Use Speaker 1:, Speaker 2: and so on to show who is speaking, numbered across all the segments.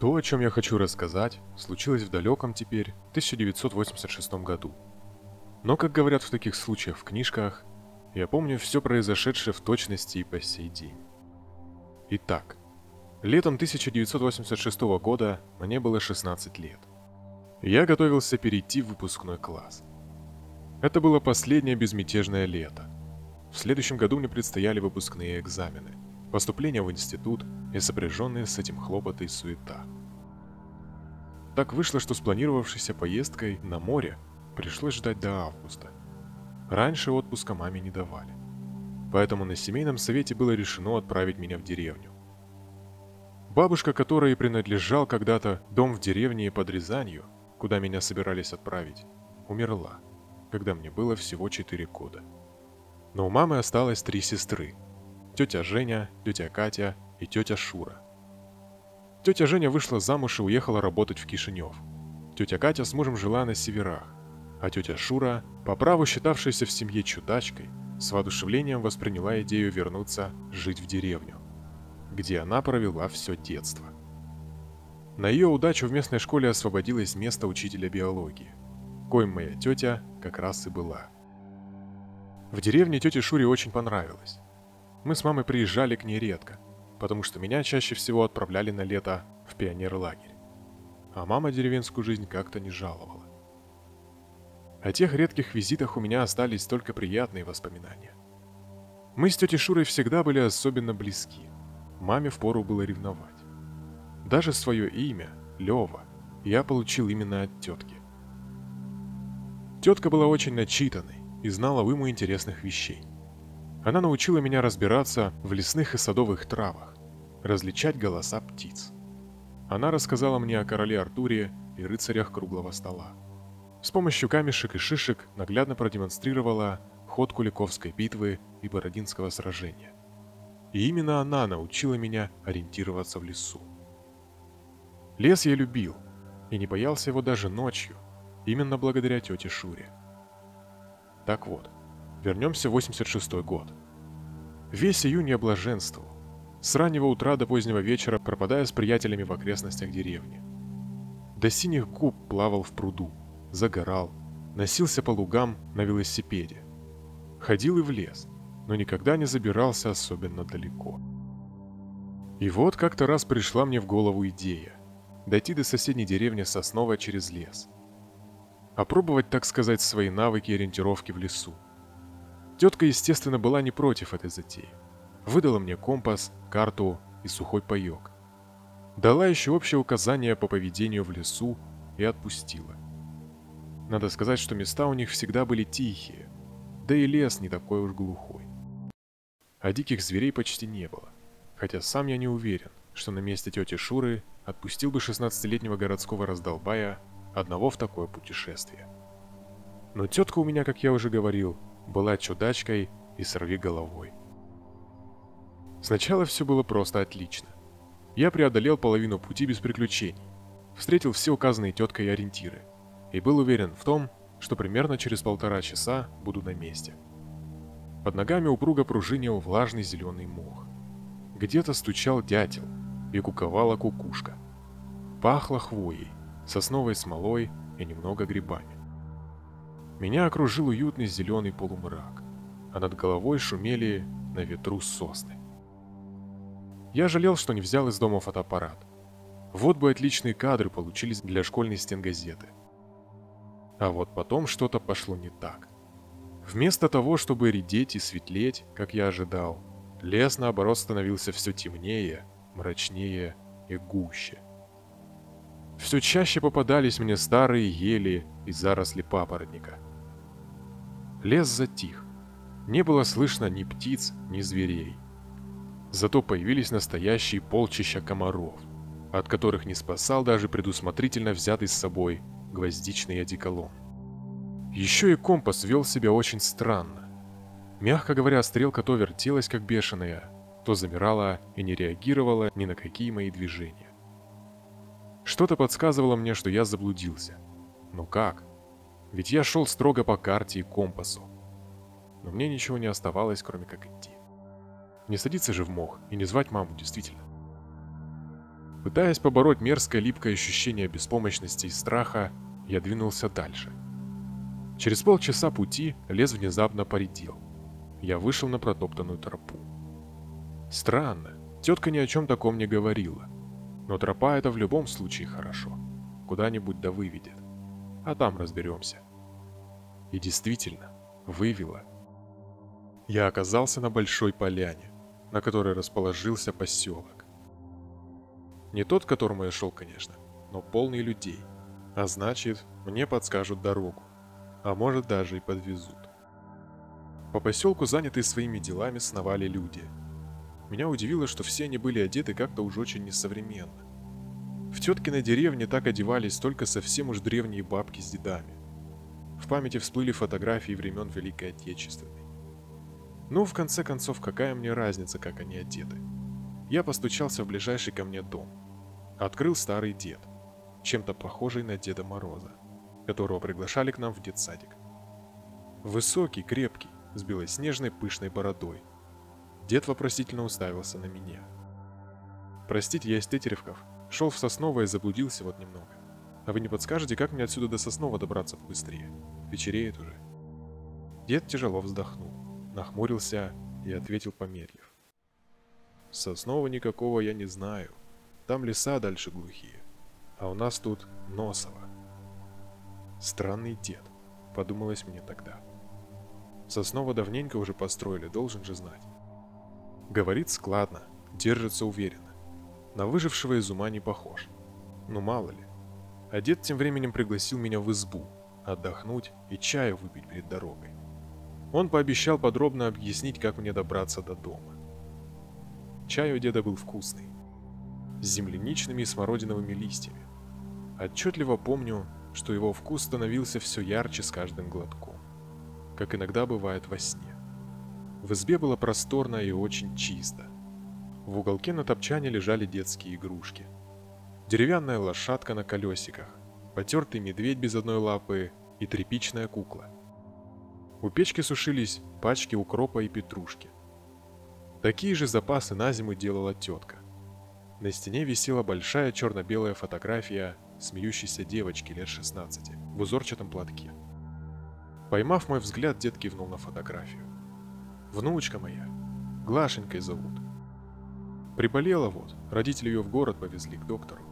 Speaker 1: То, о чем я хочу рассказать, случилось в далеком теперь 1986 году. Но, как говорят в таких случаях в книжках, я помню все произошедшее в точности и по сей день. Итак, летом 1986 года мне было 16 лет. Я готовился перейти в выпускной класс. Это было последнее безмятежное лето. В следующем году мне предстояли выпускные экзамены, поступление в институт и сопряженные с этим хлопоты и суета. Так вышло, что спланировавшейся поездкой на море пришлось ждать до августа. Раньше отпуска маме не давали. Поэтому на семейном совете было решено отправить меня в деревню. Бабушка, которой принадлежал когда-то дом в деревне под Рязанью, куда меня собирались отправить, умерла, когда мне было всего 4 года. Но у мамы осталось три сестры. Тетя Женя, тетя Катя и тетя Шура. Тетя Женя вышла замуж и уехала работать в Кишинев. Тетя Катя с мужем жила на северах, а тетя Шура, по праву считавшаяся в семье чудачкой, с воодушевлением восприняла идею вернуться жить в деревню, где она провела все детство. На ее удачу в местной школе освободилось место учителя биологии, коим моя тетя как раз и была. В деревне тете Шуре очень понравилось. Мы с мамой приезжали к ней редко, потому что меня чаще всего отправляли на лето в пионерлагерь. А мама деревенскую жизнь как-то не жаловала. О тех редких визитах у меня остались только приятные воспоминания. Мы с тетей Шурой всегда были особенно близки. Маме впору было ревновать. Даже свое имя, Лева, я получил именно от тетки. Тетка была очень начитанной и знала уйму интересных вещей. Она научила меня разбираться в лесных и садовых травах, различать голоса птиц. Она рассказала мне о короле Артуре и рыцарях круглого стола. С помощью камешек и шишек наглядно продемонстрировала ход Куликовской битвы и Бородинского сражения. И именно она научила меня ориентироваться в лесу. Лес я любил и не боялся его даже ночью, именно благодаря тете Шуре. Так вот, вернемся в 86 год. Весь июнь я блаженствовал, с раннего утра до позднего вечера пропадая с приятелями в окрестностях деревни. До синих губ плавал в пруду, загорал, носился по лугам на велосипеде. Ходил и в лес, но никогда не забирался особенно далеко. И вот как-то раз пришла мне в голову идея дойти до соседней деревни Сосновая через лес. Опробовать, так сказать, свои навыки ориентировки в лесу. Тетка, естественно, была не против этой затеи. Выдала мне компас, карту и сухой паек. Дала еще общее указание по поведению в лесу и отпустила. Надо сказать, что места у них всегда были тихие, да и лес не такой уж глухой. А диких зверей почти не было, хотя сам я не уверен, что на месте тети Шуры отпустил бы 16-летнего городского раздолбая одного в такое путешествие. Но тетка у меня, как я уже говорил, была чудачкой и сорви головой. Сначала все было просто отлично. Я преодолел половину пути без приключений, встретил все указанные теткой ориентиры, и был уверен в том, что примерно через полтора часа буду на месте. Под ногами упруго пружинил влажный зеленый мох. Где-то стучал дятел и куковала кукушка. Пахло хвоей, сосновой смолой и немного грибами. Меня окружил уютный зеленый полумрак, а над головой шумели на ветру сосны. Я жалел, что не взял из дома фотоаппарат. Вот бы отличные кадры получились для школьной стенгазеты. А вот потом что-то пошло не так. Вместо того, чтобы редеть и светлеть, как я ожидал, лес, наоборот, становился все темнее, мрачнее и гуще. Все чаще попадались мне старые ели и заросли папоротника. Лес затих. Не было слышно ни птиц, ни зверей. Зато появились настоящие полчища комаров, от которых не спасал даже предусмотрительно взятый с собой гвоздичный одеколон. Еще и компас вел себя очень странно. Мягко говоря, стрелка то вертелась как бешеная, то замирала и не реагировала ни на какие мои движения. Что-то подсказывало мне, что я заблудился. Но как? Ведь я шел строго по карте и компасу. Но мне ничего не оставалось, кроме как идти. Не садиться же в мох и не звать маму, действительно. Пытаясь побороть мерзкое липкое ощущение беспомощности и страха, я двинулся дальше. Через полчаса пути лес внезапно поредел. Я вышел на протоптанную тропу. Странно, тетка ни о чем таком не говорила. Но тропа это в любом случае хорошо. Куда-нибудь да выведет. А там разберемся. И действительно, вывела. Я оказался на большой поляне, на которой расположился поселок. Не тот, к которому я шел, конечно, но полный людей. А значит, мне подскажут дорогу. А может даже и подвезут. По поселку, занятые своими делами, сновали люди. Меня удивило, что все они были одеты как-то уж очень несовременно. В теткиной деревне так одевались только совсем уж древние бабки с дедами. В памяти всплыли фотографии времен Великой Отечественной. Ну, в конце концов, какая мне разница, как они одеты? Я постучался в ближайший ко мне дом. Открыл старый дед, чем-то похожий на Деда Мороза, которого приглашали к нам в детсадик. Высокий, крепкий, с белоснежной пышной бородой. Дед вопросительно уставился на меня. «Простите, я из Тетеревков. Шел в Сосново и заблудился вот немного. А вы не подскажете, как мне отсюда до Соснова добраться быстрее? Вечереет уже». Дед тяжело вздохнул, нахмурился и ответил помедлив. «Соснова никакого я не знаю. Там леса дальше глухие. А у нас тут Носово». Странный дед, подумалось мне тогда. Соснова давненько уже построили, должен же знать. Говорит складно, держится уверенно. На выжившего из ума не похож. Ну мало ли. А дед тем временем пригласил меня в избу, отдохнуть и чаю выпить перед дорогой. Он пообещал подробно объяснить, как мне добраться до дома. Чай у деда был вкусный, с земляничными и смородиновыми листьями. Отчетливо помню, что его вкус становился все ярче с каждым глотком, как иногда бывает во сне. В избе было просторно и очень чисто. В уголке на топчане лежали детские игрушки. Деревянная лошадка на колесиках, потертый медведь без одной лапы и тряпичная кукла. У печки сушились пачки укропа и петрушки. Такие же запасы на зиму делала тетка. На стене висела большая черно-белая фотография смеющейся девочки лет 16 в узорчатом платке. Поймав мой взгляд, дед кивнул на фотографию. «Внучка моя. Глашенькой зовут. Приболела вот, родители ее в город повезли к доктору.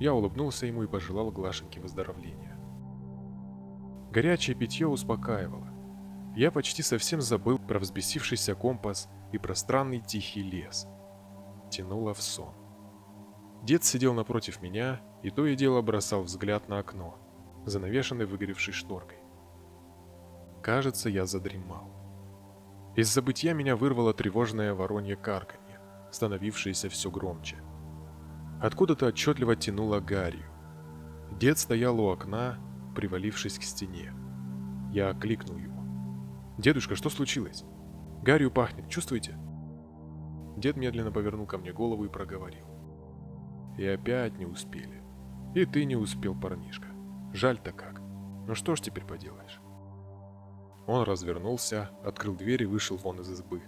Speaker 1: Я улыбнулся ему и пожелал Глашеньке выздоровления. Горячее питье успокаивало. Я почти совсем забыл про взбесившийся компас и про странный тихий лес. Тянуло в сон. Дед сидел напротив меня и то и дело бросал взгляд на окно, занавешенное выгоревшей шторкой. Кажется, я задремал. Из забытья меня вырвало тревожное воронье карканье, становившееся все громче. Откуда-то отчетливо тянуло гарью. Дед стоял у окна, привалившись к стене. Я окликнул его. «Дедушка, что случилось? Гарью пахнет, чувствуете?» Дед медленно повернул ко мне голову и проговорил. И опять не успели. И ты не успел, парнишка. Жаль-то как. Ну что ж теперь поделаешь? Он развернулся, открыл дверь и вышел вон из избы.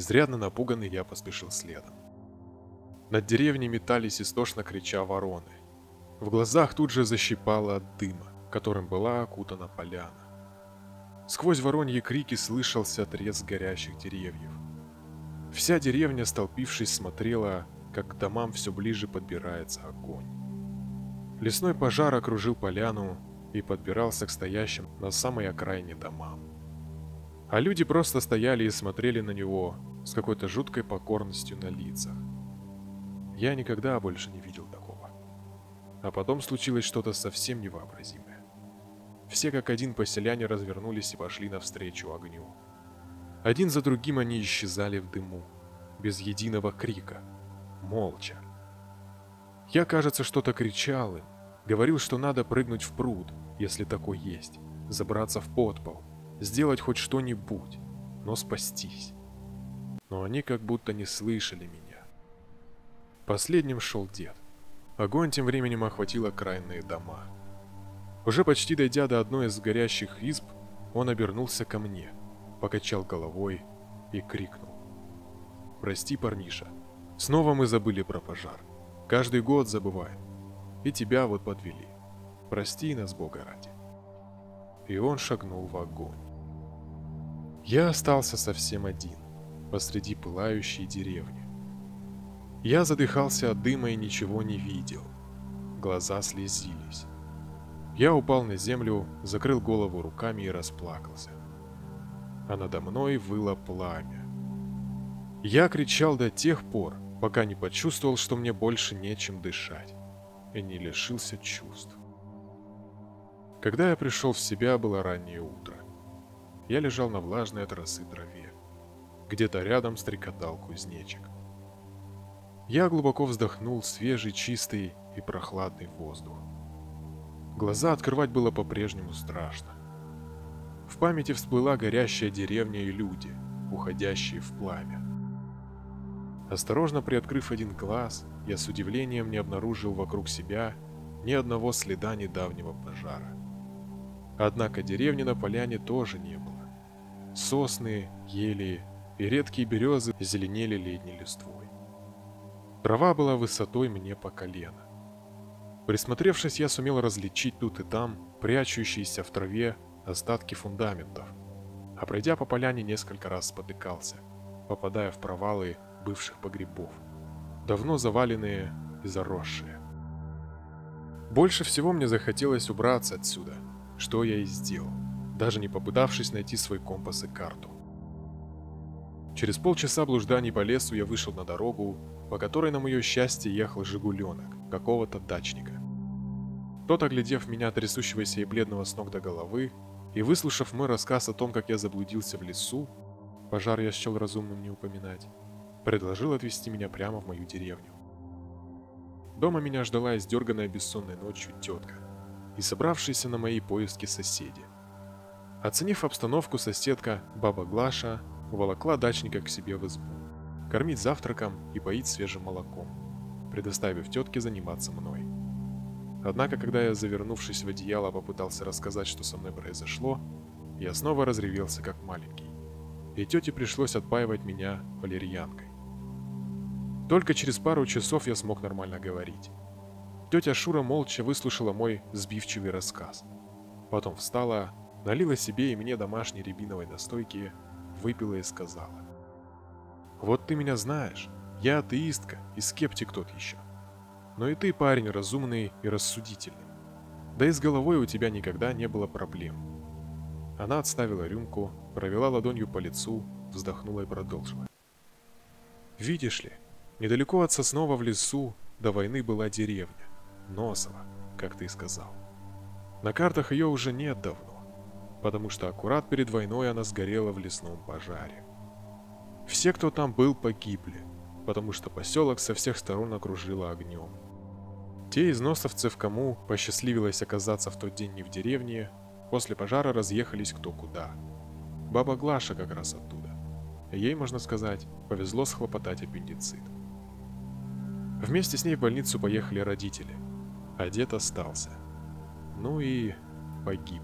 Speaker 1: Изрядно напуганный я поспешил следом. Над деревней метались истошно крича вороны. В глазах тут же защипало от дыма, которым была окутана поляна. Сквозь вороньи крики слышался треск горящих деревьев. Вся деревня, столпившись, смотрела, как к домам все ближе подбирается огонь. Лесной пожар окружил поляну и подбирался к стоящим на самой окраине домам. А люди просто стояли и смотрели на него с какой-то жуткой покорностью на лицах. Я никогда больше не видел такого. А потом случилось что-то совсем невообразимое. Все как один поселяне развернулись и пошли навстречу огню. Один за другим они исчезали в дыму, без единого крика, молча. Я, кажется, что-то кричал им, говорил, что надо прыгнуть в пруд, если такой есть, забраться в подпол, сделать хоть что-нибудь, но спастись. Но они как будто не слышали меня. Последним шел дед. Огонь тем временем охватил окраинные дома. Уже почти дойдя до одной из горящих изб, он обернулся ко мне, покачал головой и крикнул. «Прости, парниша, снова мы забыли про пожар. Каждый год забываем. И тебя вот подвели. Прости нас, Бога ради. И он шагнул в огонь. Я остался совсем один, посреди пылающей деревни. Я задыхался от дыма и ничего не видел. Глаза слезились. Я упал на землю, закрыл голову руками и расплакался. А надо мной выло пламя. Я кричал до тех пор, пока не почувствовал, что мне больше нечем дышать, и не лишился чувств. Когда я пришел в себя, было раннее утро. Я лежал на влажной от росы траве. Где-то рядом стрекотал кузнечик. Я глубоко вздохнул свежий, чистый и прохладный воздух. Глаза открывать было по-прежнему страшно. В памяти всплыла горящая деревня и люди, уходящие в пламя. Осторожно приоткрыв один глаз, я с удивлением не обнаружил вокруг себя ни одного следа недавнего пожара. Однако деревни на поляне тоже не было. Сосны, ели и редкие березы зеленели летней листвой. Трава была высотой мне по колено. Присмотревшись, я сумел различить тут и там прячущиеся в траве остатки фундаментов, а пройдя по поляне несколько раз спотыкался, попадая в провалы бывших погребов, давно заваленные и заросшие. Больше всего мне захотелось убраться отсюда, что я и сделал, даже не попытавшись найти свой компас и карту. Через полчаса блужданий по лесу я вышел на дорогу, по которой, на мое счастье, ехал «Жигуленок» какого-то дачника. Тот, оглядев меня, трясущегося и бледного с ног до головы, и выслушав мой рассказ о том, как я заблудился в лесу, пожар я счел разумным не упоминать, предложил отвезти меня прямо в мою деревню. Дома меня ждала издерганная бессонной ночью тетка и собравшиеся на мои поиски соседи. Оценив обстановку, соседка, баба Глаша, уволокла дачника к себе в избу, кормить завтраком и поить свежим молоком, предоставив тетке заниматься мной. Однако, когда я, завернувшись в одеяло, попытался рассказать, что со мной произошло, я снова разревелся как маленький, и тете пришлось отпаивать меня валерьянкой. Только через пару часов я смог нормально говорить. Тетя Шура молча выслушала мой сбивчивый рассказ. Потом встала, налила себе и мне домашней рябиновой настойки, выпила и сказала. «Вот ты меня знаешь, я атеистка и скептик тот еще. Но и ты парень разумный и рассудительный. Да и с головой у тебя никогда не было проблем». Она отставила рюмку, провела ладонью по лицу, вздохнула и продолжила. «Видишь ли, Недалеко от Соснова в лесу до войны была деревня, Носова, как ты сказал. На картах ее уже нет давно, потому что аккурат перед войной она сгорела в лесном пожаре. Все, кто там был, погибли, потому что поселок со всех сторон окружило огнем. Те из носовцев, кому посчастливилось оказаться в тот день не в деревне, после пожара разъехались кто куда. Баба Глаша как раз оттуда. Ей, можно сказать, повезло схлопотать аппендицит. Вместе с ней в больницу поехали родители, а дед остался. Ну и погиб.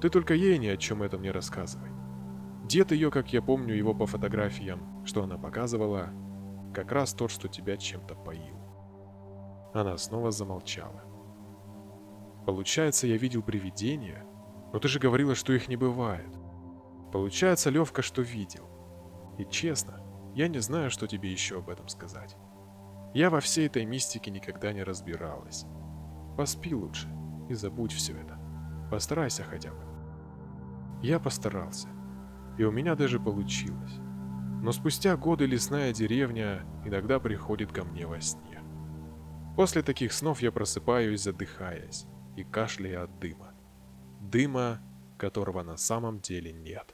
Speaker 1: Ты только ей ни о чем этом не рассказывай. Дед ее, как я помню его по фотографиям, что она показывала, как раз тот, что тебя чем-то поил. Она снова замолчала. Получается, я видел привидения? Но ты же говорила, что их не бывает. Получается, Левка, что видел. И честно, я не знаю, что тебе еще об этом сказать. Я во всей этой мистике никогда не разбиралась. Поспи лучше и забудь все это. Постарайся хотя бы. Я постарался. И у меня даже получилось. Но спустя годы лесная деревня иногда приходит ко мне во сне. После таких снов я просыпаюсь, задыхаясь и кашляя от дыма. Дыма, которого на самом деле нет.